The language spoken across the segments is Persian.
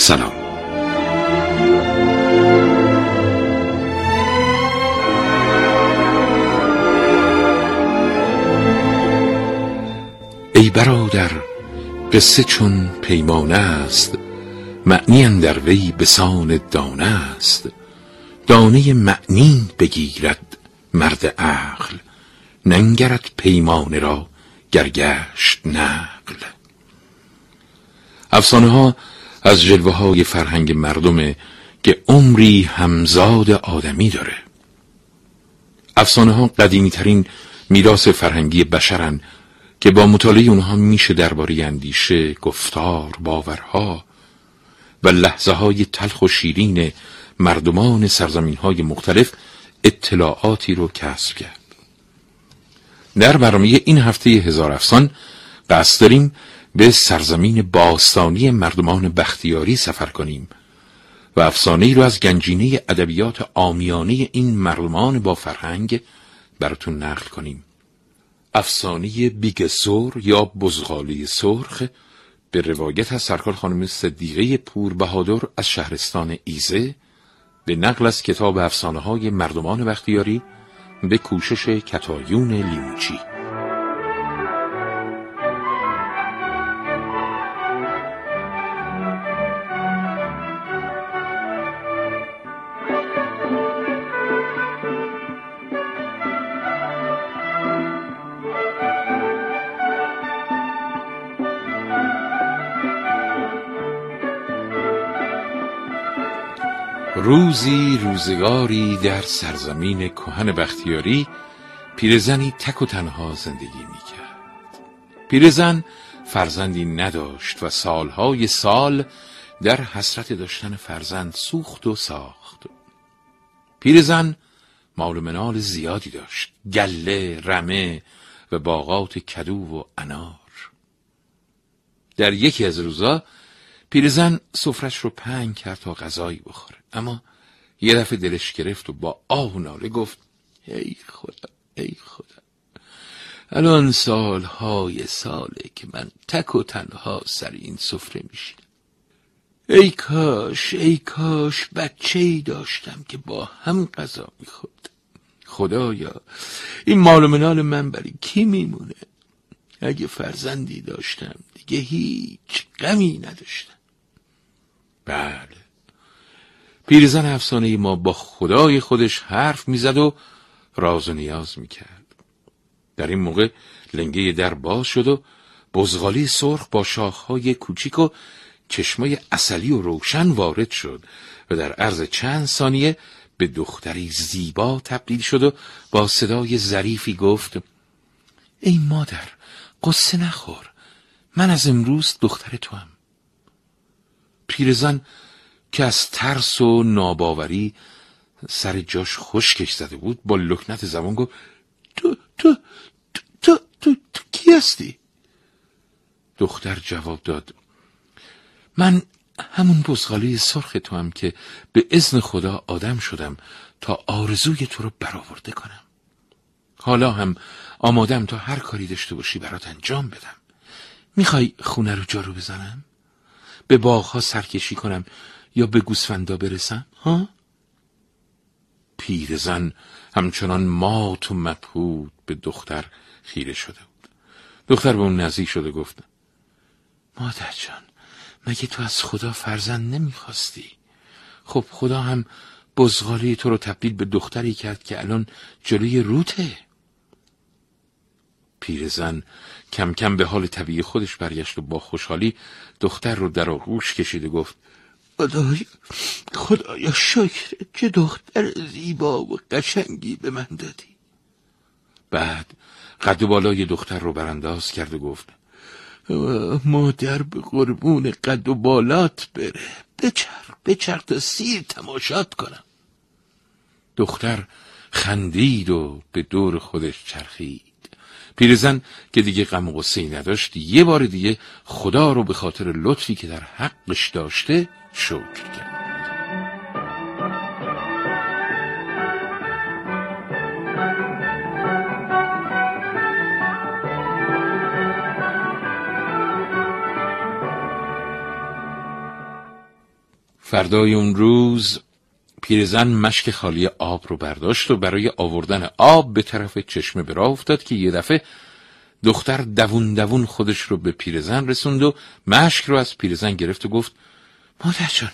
سلام. ای برادر قصه چون پیمانه است معنی در وی بسان دانه است. دانه معنی بگیرد مرد عقل ننگرد پیمانه را گرگشت نقل. افسانه ها از جلوه های فرهنگ مردمه که عمری همزاد آدمی داره افسانه ها قدیمی ترین میراث فرهنگی بشرن که با مطالعه اونها میشه درباره اندیشه، گفتار، باورها و لحظه های تلخ و شیرین مردمان سرزمین های مختلف اطلاعاتی رو کسب کرد. در برنامه این هفته هزار افسان قصد داریم به سرزمین باستانی مردمان بختیاری سفر کنیم و افسانه ای رو از گنجینه ادبیات آمیانه این مردمان با فرهنگ براتون نقل کنیم. افسانه بیگسور یا بزغالی سرخ به روایت از سرکار خانم صدیقه پور بهادر از شهرستان ایزه به نقل از کتاب افسانه های مردمان بختیاری به کوشش کتایون لیموچی. روزی روزگاری در سرزمین کهن بختیاری پیرزنی تک و تنها زندگی می‌کرد. پیرزن فرزندی نداشت و سالهای سال در حسرت داشتن فرزند سوخت و ساخت. پیرزن مال و منال زیادی داشت گله، رمه و باغات کدو و انار. در یکی از روزا پیرزن سفرش رو پنگ کرد تا غذایی بخوره. اما یه دفعه دلش گرفت و با آه و ناله گفت ای خدا ای خدا. الان سالهای ساله که من تک و تنها سر این سفره میشینم. ای کاش ای کاش بچه ای داشتم که با هم غذا می‌خورد. خدایا این مال و منال من برای کی میمونه؟ اگه فرزندی داشتم دیگه هیچ غمی نداشتم. بله. پیرزن افسانه ما با خدای خودش حرف می‌زد و راز و نیاز می‌کرد. در این موقع لنگه در باز شد و بزغالی سرخ با شاخهای کوچیک و چشمای اصلی و روشن وارد شد و در عرض چند ثانیه به دختری زیبا تبدیل شد و با صدای ظریفی گفت ای مادر قصه نخور. من از امروز دختر تو هم پیرزن که از ترس و ناباوری سر جاش خشکش زده بود با لکنت زمان گفت تو تو تو تو, تو, تو کی هستی؟ دختر جواب داد من همون بزغالی سرخ تو هم که به ازن خدا آدم شدم تا آرزوی تو رو برآورده کنم حالا هم آمادم تا هر کاری داشته باشی برات انجام بدم می‌خوای خونه رو جارو بزنم؟ به باغها سرکشی کنم یا به گوسفندا برسم؟ ها؟ پیرزن همچنان مات و مبهود به دختر خیره شده بود. دختر به اون نزدیک شده گفت مادر جان مگه تو از خدا فرزند نمی‌خواستی؟ خب خدا هم بزغالی تو رو تبدیل به دختری کرد که الان جلوی روته. پیرزن کم کم به حال طبیعی خودش برگشت و با خوشحالی دختر رو در آغوش کشید و گفت خدایا خدایا شکر که دختر زیبا و قشنگی به من دادی. بعد قد و بالای دختر رو برانداز کرد و گفت مادر به قربون قد و بالات بره. بچر بچر تا سیر تماشات کنم. دختر خندید و به دور خودش چرخید. پیرزن که دیگه غم و غصه نداشت یه بار دیگه خدا رو به خاطر لطفی که در حقش داشته شکر کرد. فردای اون روز پیرزن مشک خالی آب رو برداشت و برای آوردن آب به طرف چشمه به راه افتاد که یه دفعه دختر دوون دوون خودش رو به پیرزن رسوند و مشک رو از پیرزن گرفت و گفت مادر جان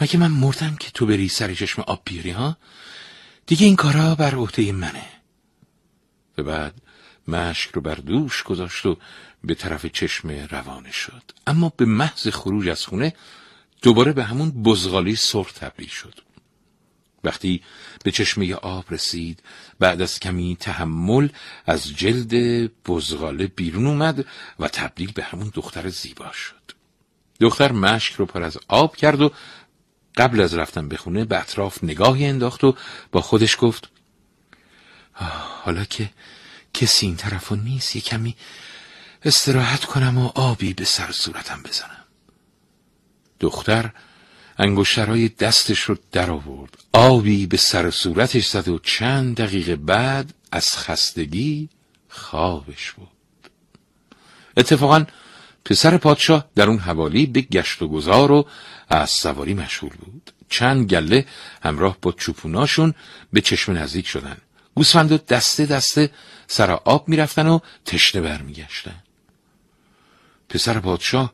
مگه من مردم که تو بری سر چشم آب بیاری ها؟ دیگه این کارا بر عهده منه. و بعد مشک رو بر دوش گذاشت و به طرف چشمه روانه شد. اما به محض خروج از خونه دوباره به همون بزغالی سرخ تبدیل شد. وقتی به چشمه آب رسید بعد از کمی تحمل از جلد بزغاله بیرون اومد و تبدیل به همون دختر زیبا شد. دختر مشک رو پر از آب کرد و قبل از رفتن به خونه به اطراف نگاهی انداخت و با خودش گفت حالا که کسی این طرفو نیست یه کمی استراحت کنم و آبی به سر صورتم بزنم. دختر انگشترهای دستش رو در آورد. آبی به سر صورتش زد و چند دقیقه بعد از خستگی خوابش بود اتفاقا پسر پادشاه در اون حوالی به گشت و گذار و از سواری مشغول بود. چند گله همراه با چوپوناشون به چشم نزدیک شدن. گوسفند و دسته دسته سر آب می‌رفتن و تشنه برمیگشتن. پسر پادشاه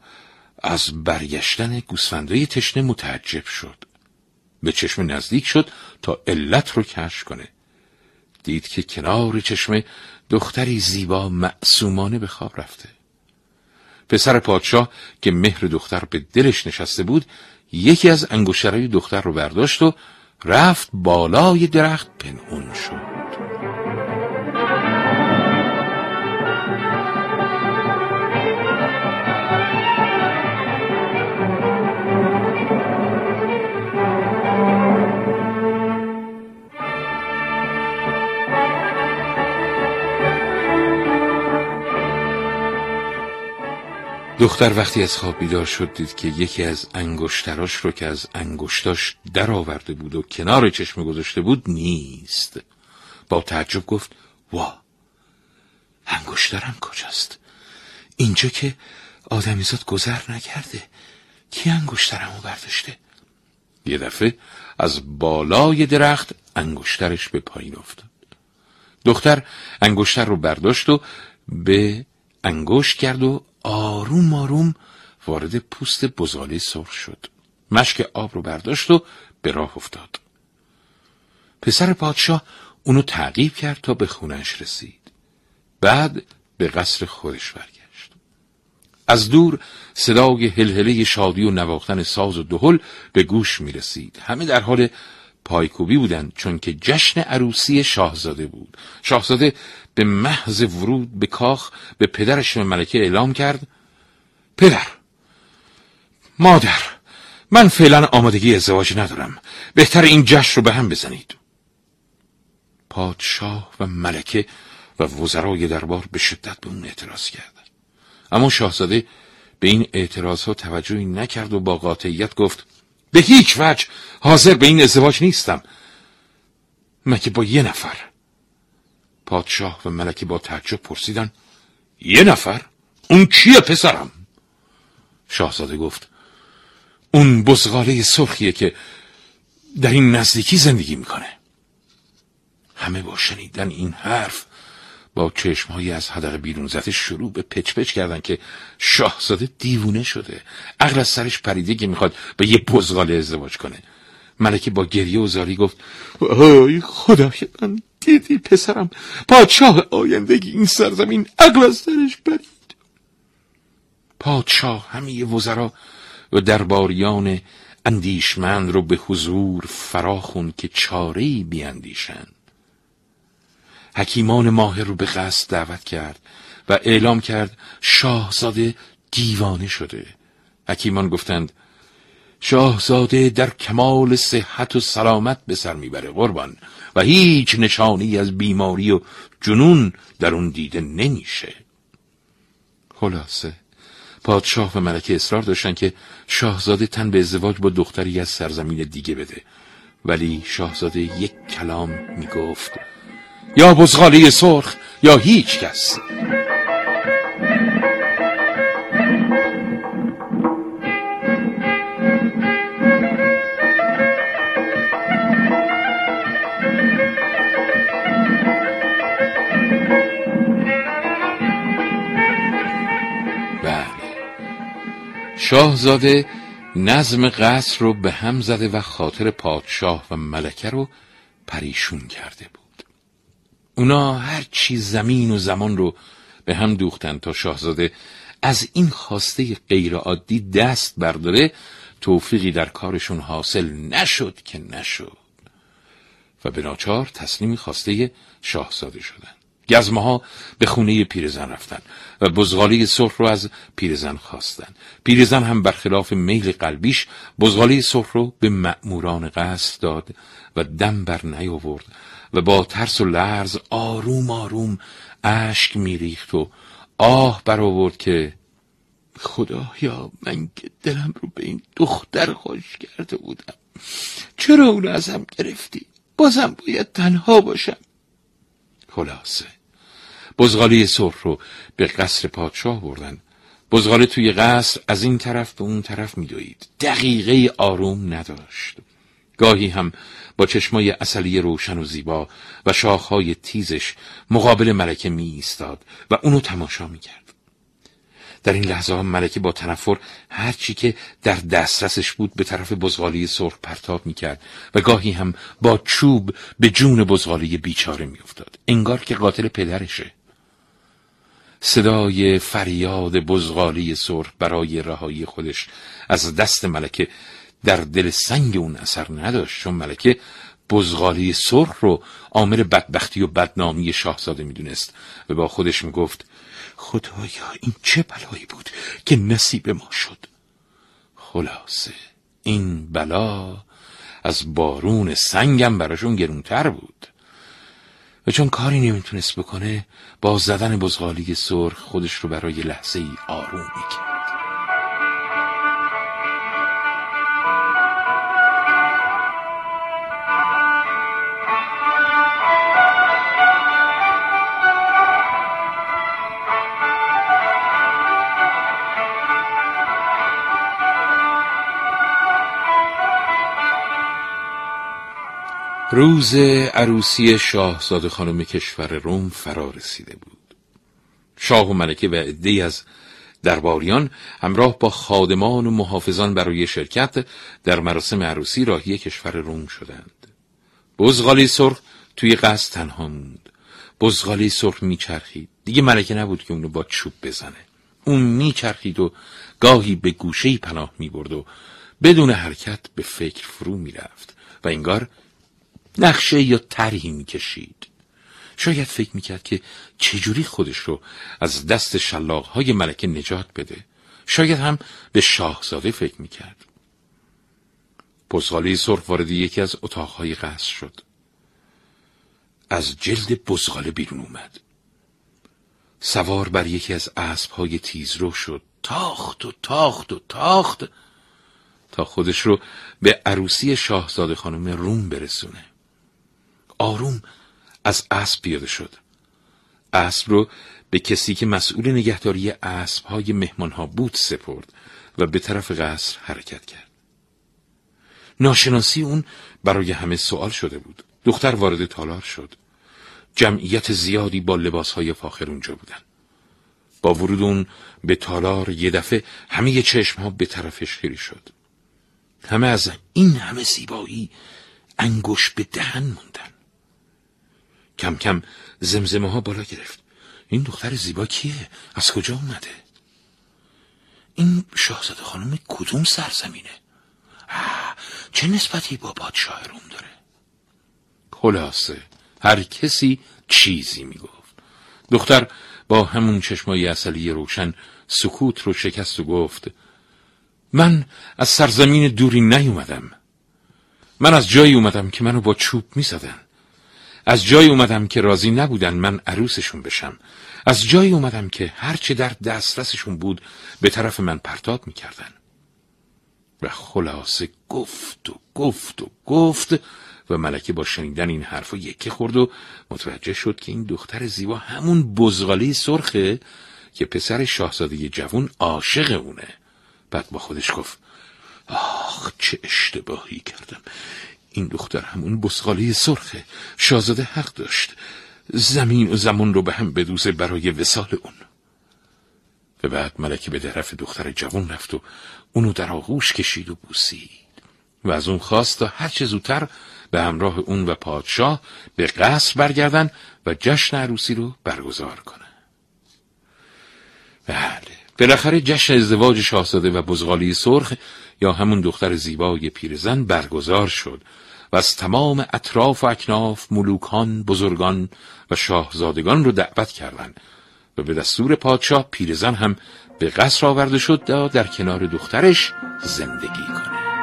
از برگشتن گوسفندای تشنه متعجب شد. به چشم نزدیک شد تا علت رو کشف کنه. دید که کنار چشمه دختری زیبا معصومانه به خواب رفته. پسر پادشاه که مهر دختر به دلش نشسته بود یکی از انگشترهای دختر رو برداشت و رفت بالای درخت پنهون شد. دختر وقتی از خواب بیدار شد دید که یکی از انگشتراش رو که از انگشتاش در آورده بود و کنار چشم گذاشته بود نیست. با تعجب گفت وا انگشترم کجاست؟ اینجا که آدمیزاد گذر نکرده. کی انگشترمو برداشته؟ یه دفعه از بالای درخت انگشترش به پایین افتاد. دختر انگشتر رو برداشت و به انگشت کرد و آروم آروم وارد پوست بزاله سرخ شد. مشک آب رو برداشت و به راه افتاد. پسر پادشاه اونو تعقیب کرد تا به خونش رسید. بعد به قصر خودش برگشت. از دور صدای هلهله شادی و نواختن ساز و دهل به گوش می رسید همه در حال پایکوبی بودند چون که جشن عروسی شاهزاده بود. شاهزاده به محض ورود به کاخ به پدرش و ملکه اعلام کرد پدر مادر من فعلا آمادگی ازدواج ندارم. بهتر این جشن رو به هم بزنید. پادشاه و ملکه و وزرای دربار به شدت به اون اعتراض کردند اما شاهزاده به این اعتراض ها توجهی نکرد و با قاطعیت گفت به هیچ وجه حاضر به این ازدواج نیستم. مگه با یه نفر پادشاه و ملکه با تعجب پرسیدن یه نفر؟ اون کیه پسرم؟ شاهزاده گفت اون بزغاله سرخیه که در این نزدیکی زندگی می‌کنه همه با شنیدن این حرف با چشمهایی از حدق بیرون زده شروع به پچ پچ کردن که شاهزاده دیوونه شده عقل از سرش پریده که می‌خواد به یه بزغاله ازدواج کنه ملکه با گریه و زاری گفت آی خدای من دیدی پسرم؟ پادشاه آیندگی این سرزمین عقل از سرش پرید پادشاه همه وزرا و درباریان اندیشمند رو به حضور فراخون که چارهی بیاندیشند. حکیمان ماهر رو به قصد دعوت کرد و اعلام کرد شاهزاده دیوانه شده. حکیمان گفتند شاهزاده در کمال صحت و سلامت به سر می‌بره قربان. و هیچ نشانی از بیماری و جنون در اون دیده نمیشه. خلاصه پادشاه و ملکه اصرار داشتن که شاهزاده تن به ازدواج با دختری از سرزمین دیگه بده. ولی شاهزاده یک کلام می‌گفت یا بزغاله سرخ یا هیچ کس. شاهزاده نظم قصر رو به هم زده و خاطر پادشاه و ملکه رو پریشون کرده بود. اونا هر چی زمین و زمان رو به هم دوختن تا شاهزاده از این خواسته غیرعادی دست برداره توفیقی در کارشون حاصل نشد که نشد. و به ناچار تسلیم خواسته شاهزاده شدن. گزمه ها به خونه پیرزن رفتن و بزغالی سرخ رو از پیرزن خواستن. پیرزن هم برخلاف میل قلبیش بزغالی سرخ رو به مأموران قصد داد و دم بر نیاورد و با ترس و لرز آروم آروم اشک میریخت و آه برآورد که خدایا من که دلم رو به این دختر خوش کرده بودم. چرا اونو ازم گرفتی؟ بازم باید تنها باشم. خلاصه. بزغالی سرخ رو به قصر پادشاه بردن. بزغاله توی قصر از این طرف به اون طرف میدوید. دقیقه آروم نداشت. گاهی هم با چشمای اصلی روشن و زیبا و شاخهای تیزش مقابل ملکه می ایستاد و اونو تماشا می کرد. در این لحظه ها ملکه با تنفر هرچی که در دسترسش بود به طرف بزغالی سرخ پرتاب می کرد و گاهی هم با چوب به جون بزغالی بیچاره می افتاد. انگار که قاتل پدرشه. صدای فریاد بزغالی سرخ برای رهایی خودش از دست ملکه در دل سنگ اون اثر نداشت چون ملکه بزغالی سرخ رو عامل بدبختی و بدنامی شاهزاده می‌دونست و با خودش می‌گفت خدایا این چه بلایی بود که نصیب ما شد؟ خلاصه این بلا از بارون سنگم براشون گرونتر بود. و چون کاری نمی‌تونست بکنه با زدن بزغالی سرخ خودش رو برای لحظه ای آروم می‌کرد. روز عروسی شاهزاده خانم کشور روم فرا رسیده بود. شاه و ملکه و عدهای از درباریان همراه با خادمان و محافظان برای شرکت در مراسم عروسی راهی کشور روم شدند. بزغالی سرخ توی قصد تنها موند. بزغالی سرخ میچرخید. دیگه ملکه نبود که اونو با چوب بزنه. اون میچرخید و گاهی به گوشه پناه می‌برد و بدون حرکت به فکر فرو می‌رفت و انگار نقشه یا طرحی می‌کشید. شاید فکر می‌کرد که چجوری خودش رو از دست شلاقهای ملکه نجات بده. شاید هم به شاهزاده فکر می‌کرد. بزغاله سرخ وارد یکی از اتاقهای قصر شد. از جلد بزغاله بیرون اومد. سوار بر یکی از اسبهای تیزرو شد. تاخت و تاخت و تاخت تا خودش رو به عروسی شاهزاده خانم روم برسونه. آروم از اسب پیاده شد. اسب رو به کسی که مسئول نگهداری اسب های مهمان ها بود سپرد و به طرف قصر حرکت کرد. ناشناسی اون برای همه سوال شده بود. دختر وارد تالار شد. جمعیت زیادی با لباس های فاخر اونجا بودن. با ورود اون به تالار یه دفعه همه چشم ها به طرفش خیری شد. همه از این همه زیبایی انگوش به دهن موندن. کم کم زمزمه ها بالا گرفت این دختر زیبا کیه؟ از کجا اومده؟ این شاهزاده خانم کدوم سرزمینه؟ چه نسبتی با پادشاه روم داره؟ خلاصه هر کسی چیزی می‌گفت دختر با همون چشمای اصلی روشن سکوت رو شکست و گفت من از سرزمین دوری نیومدم من از جایی اومدم که منو با چوب می‌زدن از جایی اومدم که راضی نبودن من عروسشون بشم. از جایی اومدم که هرچه در دسترسشون بود به طرف من پرتاب می‌کردن. و خلاصه گفت و گفت و گفت و ملکه با شنیدن این حرف یکه خورد و متوجه شد که این دختر زیبا همون بزغالی سرخه که پسر شاهزاده جوون عاشق اونه. بعد با خودش گفت آخ چه اشتباهی کردم. این دختر همون بزغالی سرخه شاهزاده حق داشت. زمین و زمان رو به هم بدوزه برای وسال اون. و بعد ملکه به طرف دختر جوان رفت و اونو در آغوش کشید و بوسید. و از اون خواست تا هرچه زودتر به همراه اون و پادشاه به قصر برگردن و جشن عروسی رو برگزار کنه. بله. بالاخره جشن ازدواج شاهزاده و بزغالی سرخ یا همون دختر زیبای پیرزن برگزار شد و از تمام اطراف و اکناف ملوکان، بزرگان و شاهزادگان رو دعوت کردند و به دستور پادشاه پیرزن هم به قصر آورده شد تا در کنار دخترش زندگی کنه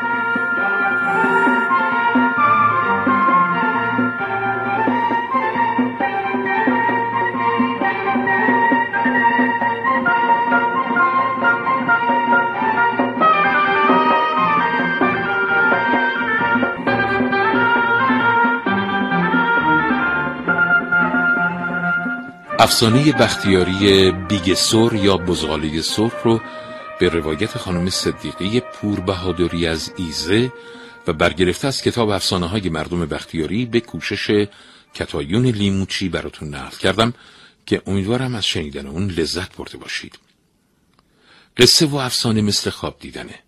افسانه بختیاری بیگسور یا بزغالی سرخ رو به روایت خانم صدیقی پور بهادری از ایزه و برگرفته از کتاب افسانه های مردم بختیاری به کوشش کتایون لیموچی براتون نقل کردم که امیدوارم از شنیدن اون لذت برده باشید. قصه و افسانه مثل خواب دیدنه.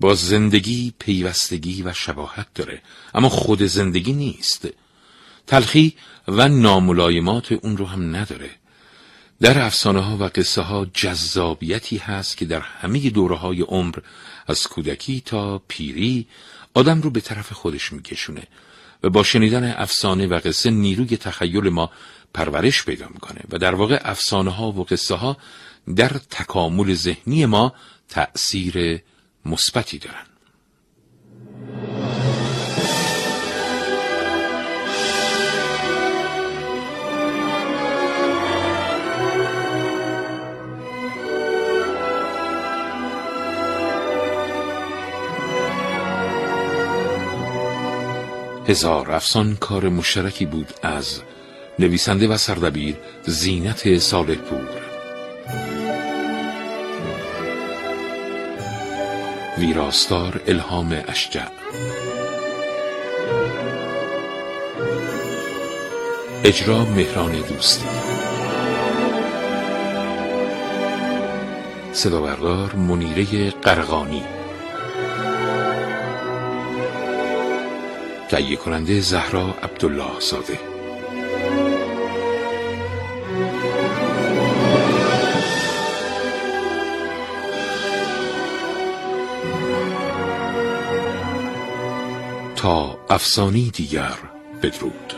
با زندگی پیوستگی و شباهت داره. اما خود زندگی نیست. تلخی و ناملایمات اون رو هم نداره. در افسانه ها و قصه ها جذابیتی هست که در همه دوره های عمر از کودکی تا پیری آدم رو به طرف خودش میکشونه و با شنیدن افسانه و قصه نیروی تخیل ما پرورش پیدا می‌کنه و در واقع افسانه ها و قصه ها در تکامل ذهنی ما تأثیر مثبتی دارن. هزار افسان کار مشترکی بود از نویسنده و سردبیر زینت صالح پور ویراستار الهام اشجع. اجرا مهران دوستی صداوردار منیره قرغانی تهیه کننده زهرا عبدالله زاده تا افسانی دیگر بدرود.